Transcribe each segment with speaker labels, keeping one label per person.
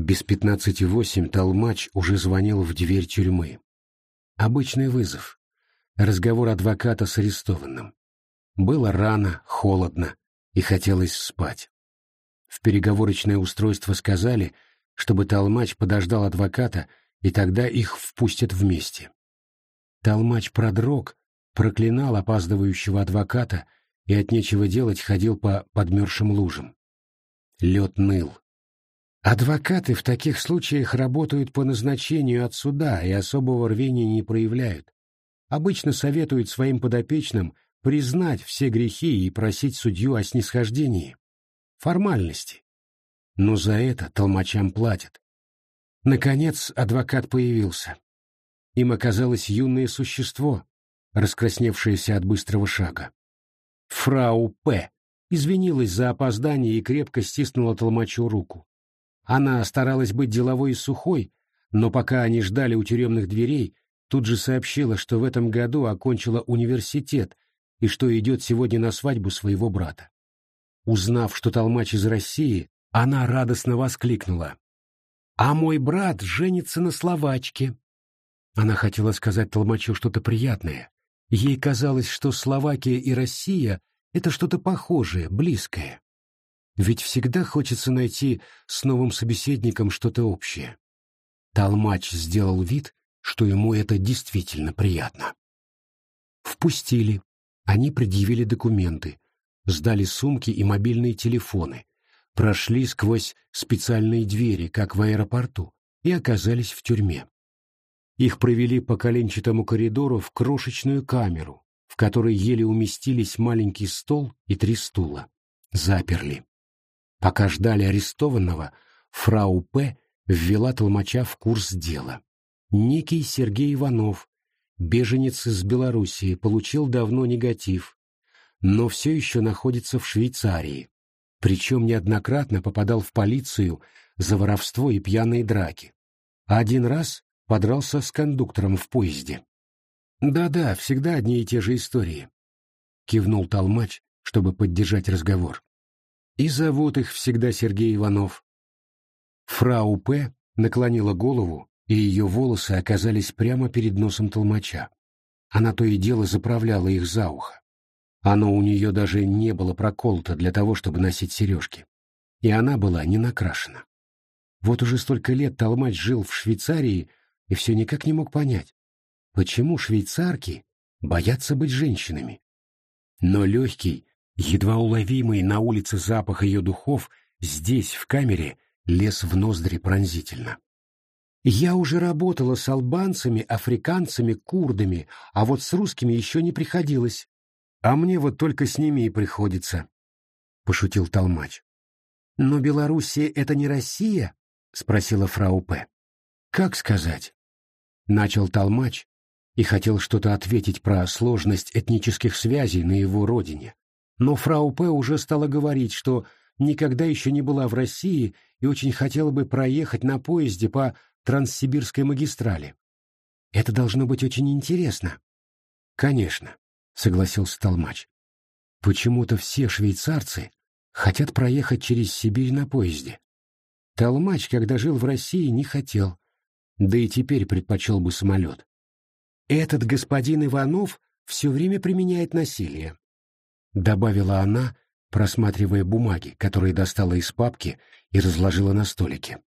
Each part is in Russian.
Speaker 1: Без пятнадцати восемь толмач уже звонил в дверь тюрьмы. Обычный вызов. Разговор адвоката с арестованным. Было рано, холодно, и хотелось спать. В переговорочное устройство сказали, чтобы толмач подождал адвоката, и тогда их впустят вместе. Толмач продрог, проклинал опаздывающего адвоката и от нечего делать ходил по подмерзшим лужам. Лед ныл. Адвокаты в таких случаях работают по назначению от суда и особого рвения не проявляют. Обычно советуют своим подопечным признать все грехи и просить судью о снисхождении. Формальности. Но за это толмачам платят. Наконец адвокат появился. Им оказалось юное существо, раскрасневшееся от быстрого шага. Фрау П. извинилась за опоздание и крепко стиснула толмачу руку. Она старалась быть деловой и сухой, но пока они ждали у тюремных дверей, тут же сообщила, что в этом году окончила университет и что идет сегодня на свадьбу своего брата. Узнав, что толмач из России, она радостно воскликнула. «А мой брат женится на словачке». Она хотела сказать толмачу что-то приятное. Ей казалось, что Словакия и Россия — это что-то похожее, близкое. Ведь всегда хочется найти с новым собеседником что-то общее. Толмач сделал вид, что ему это действительно приятно. Впустили. Они предъявили документы, сдали сумки и мобильные телефоны, прошли сквозь специальные двери, как в аэропорту, и оказались в тюрьме. Их провели по коленчатому коридору в крошечную камеру, в которой еле уместились маленький стол и три стула. Заперли. Пока ждали арестованного, фрау П. ввела толмача в курс дела. Некий Сергей Иванов, беженец из Белоруссии, получил давно негатив, но все еще находится в Швейцарии, причем неоднократно попадал в полицию за воровство и пьяные драки. Один раз подрался с кондуктором в поезде. «Да-да, всегда одни и те же истории», — кивнул Толмач, чтобы поддержать разговор. «И зовут их всегда Сергей Иванов». Фрау П. наклонила голову и ее волосы оказались прямо перед носом толмача. Она то и дело заправляла их за ухо. Оно у нее даже не было проколото для того, чтобы носить сережки. И она была не накрашена. Вот уже столько лет толмач жил в Швейцарии и все никак не мог понять, почему швейцарки боятся быть женщинами. Но легкий, едва уловимый на улице запах ее духов здесь, в камере, лез в ноздри пронзительно. Я уже работала с албанцами, африканцами, курдами, а вот с русскими еще не приходилось. А мне вот только с ними и приходится, — пошутил Толмач. Но Белоруссия — это не Россия? — спросила фрау П. Как сказать? Начал Толмач и хотел что-то ответить про сложность этнических связей на его родине. Но фрау П. уже стала говорить, что никогда еще не была в России и очень хотела бы проехать на поезде по Транссибирской магистрали. Это должно быть очень интересно. Конечно, согласился Толмач. Почему-то все швейцарцы хотят проехать через Сибирь на поезде. Толмач, когда жил в России, не хотел, да и теперь предпочел бы самолет. Этот господин Иванов все время применяет насилие, добавила она, просматривая бумаги, которые достала из папки и разложила на столике.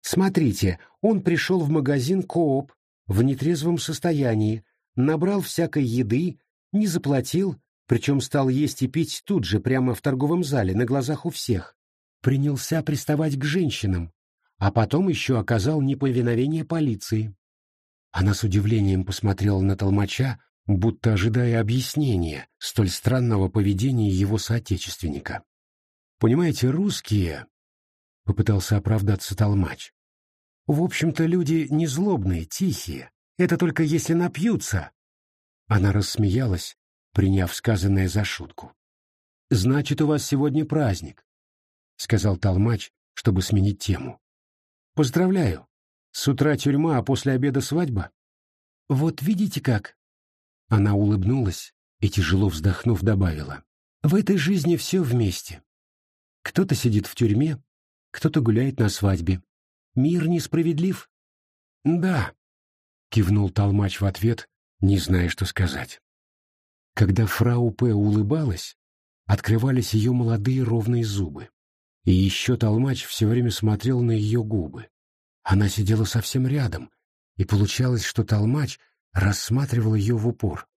Speaker 1: Смотрите, он пришел в магазин Кооп в нетрезвом состоянии, набрал всякой еды, не заплатил, причем стал есть и пить тут же, прямо в торговом зале, на глазах у всех. Принялся приставать к женщинам, а потом еще оказал неповиновение полиции. Она с удивлением посмотрела на толмача, будто ожидая объяснения столь странного поведения его соотечественника. «Понимаете, русские — попытался оправдаться толмач. «В общем-то, люди не злобные, тихие. Это только если напьются». Она рассмеялась, приняв сказанное за шутку. «Значит, у вас сегодня праздник», — сказал толмач, чтобы сменить тему. «Поздравляю. С утра тюрьма, а после обеда свадьба». «Вот видите как?» Она улыбнулась и, тяжело вздохнув, добавила. «В этой жизни все вместе. Кто-то сидит в тюрьме, кто-то гуляет на свадьбе. Мир несправедлив?» «Да», — кивнул Толмач в ответ, не зная, что сказать. Когда фрау П. улыбалась, открывались ее молодые ровные зубы. И еще Толмач все время смотрел на ее губы. Она сидела совсем рядом, и получалось, что Толмач рассматривал ее в упор.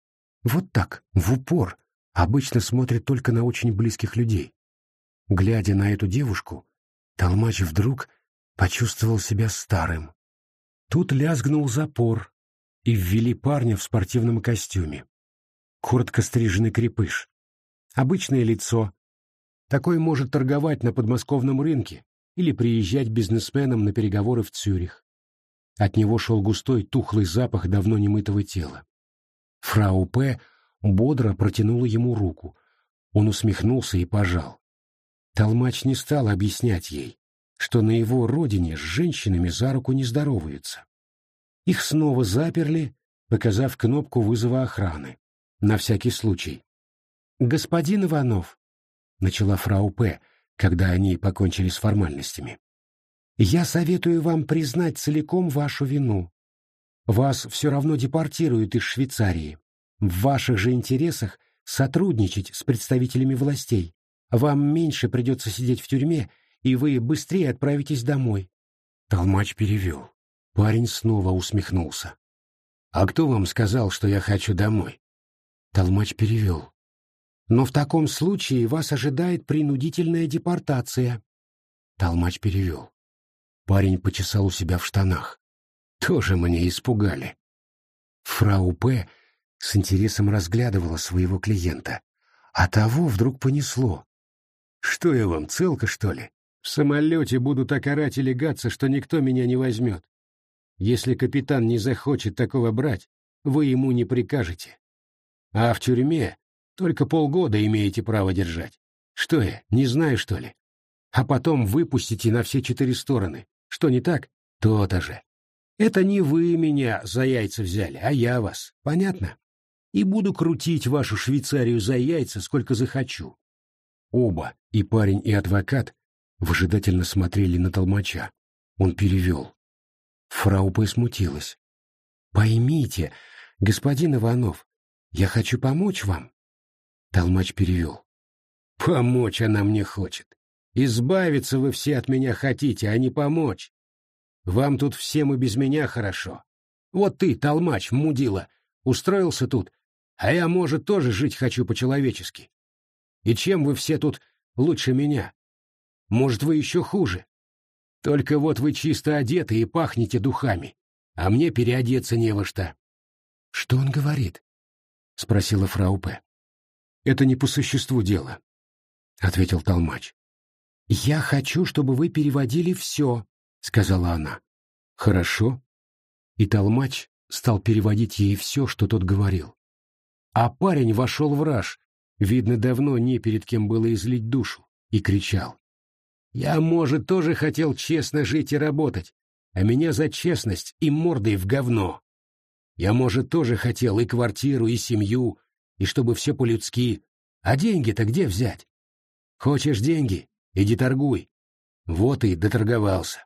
Speaker 1: Вот так, в упор, обычно смотрит только на очень близких людей. Глядя на эту девушку, Толмач вдруг почувствовал себя старым. Тут лязгнул запор, и ввели парня в спортивном костюме. Коротко стриженный крепыш. Обычное лицо. Такой может торговать на подмосковном рынке или приезжать бизнесменом на переговоры в Цюрих. От него шел густой, тухлый запах давно немытого тела. Фрау П. бодро протянула ему руку. Он усмехнулся и пожал. Толмач не стал объяснять ей, что на его родине с женщинами за руку не здороваются. Их снова заперли, показав кнопку вызова охраны. На всякий случай. «Господин Иванов», — начала фрау П., когда они покончили с формальностями, — «я советую вам признать целиком вашу вину. Вас все равно депортируют из Швейцарии. В ваших же интересах сотрудничать с представителями властей. Вам меньше придется сидеть в тюрьме, и вы быстрее отправитесь домой. Толмач перевел. Парень снова усмехнулся. «А кто вам сказал, что я хочу домой?» Толмач перевел. «Но в таком случае вас ожидает принудительная депортация». Толмач перевел. Парень почесал у себя в штанах. «Тоже мне испугали». Фрау П. с интересом разглядывала своего клиента, а того вдруг понесло. Что я вам, целка, что ли? В самолете буду так и легаться, что никто меня не возьмет. Если капитан не захочет такого брать, вы ему не прикажете. А в тюрьме только полгода имеете право держать. Что я, не знаю, что ли? А потом выпустите на все четыре стороны. Что не так? То-то же. Это не вы меня за яйца взяли, а я вас. Понятно? И буду крутить вашу Швейцарию за яйца, сколько захочу. Оба, и парень, и адвокат, выжидательно смотрели на толмача. Он перевел. Фрау смутилась. «Поймите, господин Иванов, я хочу помочь вам». Толмач перевел. «Помочь она мне хочет. Избавиться вы все от меня хотите, а не помочь. Вам тут всем и без меня хорошо. Вот ты, толмач, мудила, устроился тут, а я, может, тоже жить хочу по-человечески. И чем вы все тут лучше меня? Может, вы еще хуже? Только вот вы чисто одеты и пахнете духами, а мне переодеться не во что. — Что он говорит? — спросила фрау П. — Это не по существу дела, — ответил Толмач. — Я хочу, чтобы вы переводили все, — сказала она. — Хорошо. И Толмач стал переводить ей все, что тот говорил. А парень вошел в раж, Видно, давно не перед кем было излить душу, и кричал. «Я, может, тоже хотел честно жить и работать, а меня за честность и мордой в говно. Я, может, тоже хотел и квартиру, и семью, и чтобы все по-людски. А деньги-то где взять? Хочешь деньги? Иди торгуй. Вот и доторговался.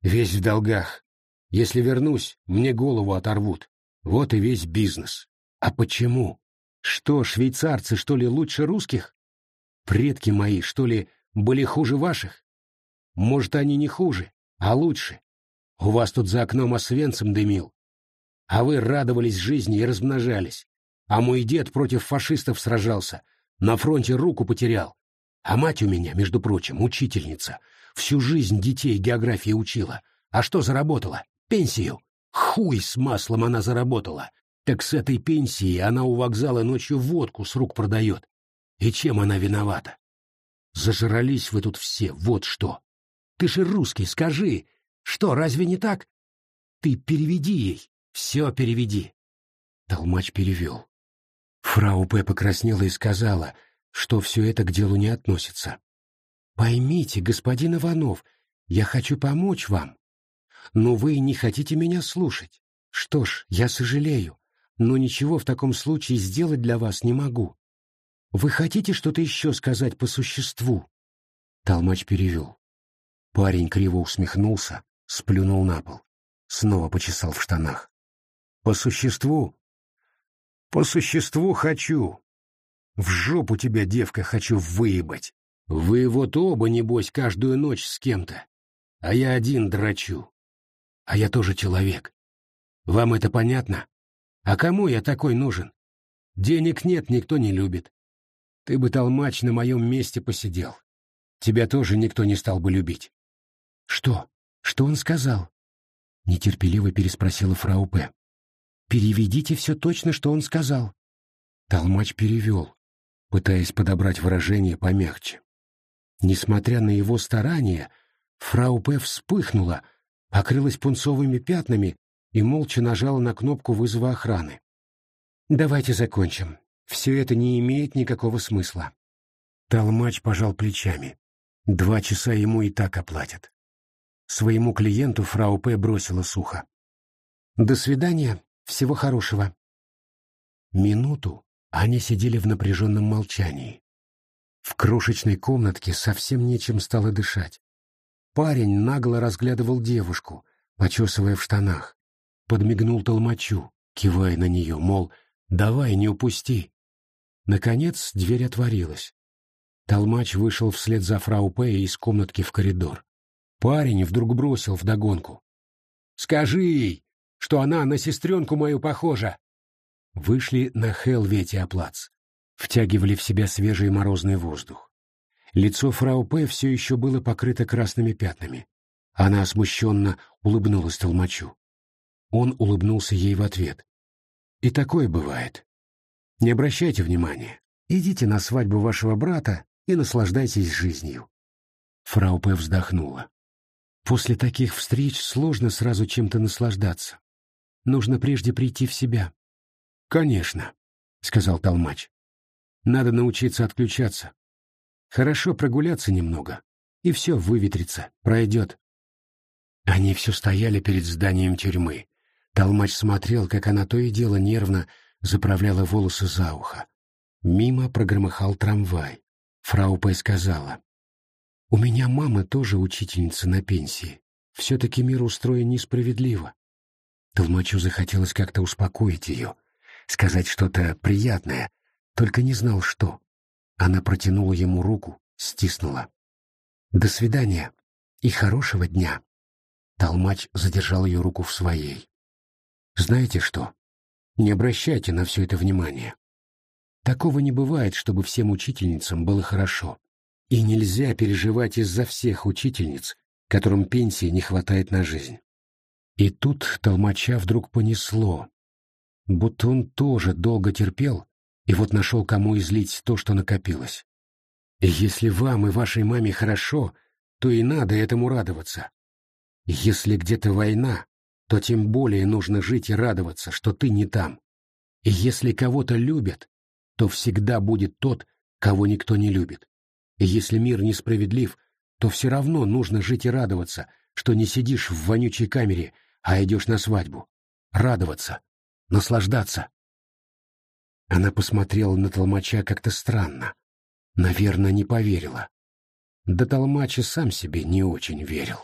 Speaker 1: Весь в долгах. Если вернусь, мне голову оторвут. Вот и весь бизнес. А почему? Что, швейцарцы, что ли, лучше русских? Предки мои, что ли, были хуже ваших? Может, они не хуже, а лучше. У вас тут за окном освенцем дымил. А вы радовались жизни и размножались. А мой дед против фашистов сражался, на фронте руку потерял. А мать у меня, между прочим, учительница. Всю жизнь детей географии учила. А что заработала? Пенсию. Хуй с маслом она заработала. Так с этой пенсии она у вокзала ночью водку с рук продает. И чем она виновата? Зажрались вы тут все, вот что. Ты же русский, скажи. Что, разве не так? Ты переведи ей, все переведи. Толмач перевел. Фрау П. покраснела и сказала, что все это к делу не относится. «Поймите, господин Иванов, я хочу помочь вам. Но вы не хотите меня слушать. Что ж, я сожалею но ничего в таком случае сделать для вас не могу. Вы хотите что-то еще сказать по существу?» Толмач перевел. Парень криво усмехнулся, сплюнул на пол. Снова почесал в штанах. По существу? По существу хочу. В жопу тебя, девка, хочу выебать. Вы вот оба, небось, каждую ночь с кем-то. А я один драчу. А я тоже человек. Вам это понятно? А кому я такой нужен? Денег нет, никто не любит. Ты бы, толмач, на моем месте посидел. Тебя тоже никто не стал бы любить. Что? Что он сказал? Нетерпеливо переспросила фрау П. Переведите все точно, что он сказал. Толмач перевел, пытаясь подобрать выражение помягче. Несмотря на его старания, фрау П вспыхнула, покрылась пунцовыми пятнами и молча нажала на кнопку вызова охраны. «Давайте закончим. Все это не имеет никакого смысла». Толмач пожал плечами. Два часа ему и так оплатят. Своему клиенту фрау П. бросила сухо. «До свидания. Всего хорошего». Минуту они сидели в напряженном молчании. В крошечной комнатке совсем нечем стало дышать. Парень нагло разглядывал девушку, почесывая в штанах. Подмигнул толмачу, кивая на нее, мол, давай, не упусти. Наконец дверь отворилась. Толмач вышел вслед за фрау Пэй из комнатки в коридор. Парень вдруг бросил вдогонку. «Скажи ей, что она на сестренку мою похожа!» Вышли на Хелветиаплац. Втягивали в себя свежий морозный воздух. Лицо фрау П. все еще было покрыто красными пятнами. Она смущенно улыбнулась толмачу. Он улыбнулся ей в ответ. «И такое бывает. Не обращайте внимания. Идите на свадьбу вашего брата и наслаждайтесь жизнью». Фрау П. вздохнула. После таких встреч сложно сразу чем-то наслаждаться. Нужно прежде прийти в себя. «Конечно», — сказал Толмач. «Надо научиться отключаться. Хорошо прогуляться немного, и все выветрится, пройдет». Они все стояли перед зданием тюрьмы. Толмач смотрел, как она то и дело нервно заправляла волосы за ухо. Мимо прогромыхал трамвай. Фрау Пэй сказала, у меня мама тоже учительница на пенсии. Все-таки мир устроен несправедливо. Толмачу захотелось как-то успокоить ее, сказать что-то приятное, только не знал, что. Она протянула ему руку, стиснула. «До свидания и хорошего дня!» Толмач задержал ее руку в своей. «Знаете что? Не обращайте на все это внимания. Такого не бывает, чтобы всем учительницам было хорошо. И нельзя переживать из-за всех учительниц, которым пенсии не хватает на жизнь. И тут толмача вдруг понесло, будто он тоже долго терпел, и вот нашел, кому излить то, что накопилось. И если вам и вашей маме хорошо, то и надо этому радоваться. Если где-то война, то тем более нужно жить и радоваться, что ты не там. И если кого-то любят, то всегда будет тот, кого никто не любит. И если мир несправедлив, то все равно нужно жить и радоваться, что не сидишь в вонючей камере, а идешь на свадьбу. Радоваться, наслаждаться. Она посмотрела на толмача как-то странно. Наверное, не поверила. Да толмач и сам себе не очень верил.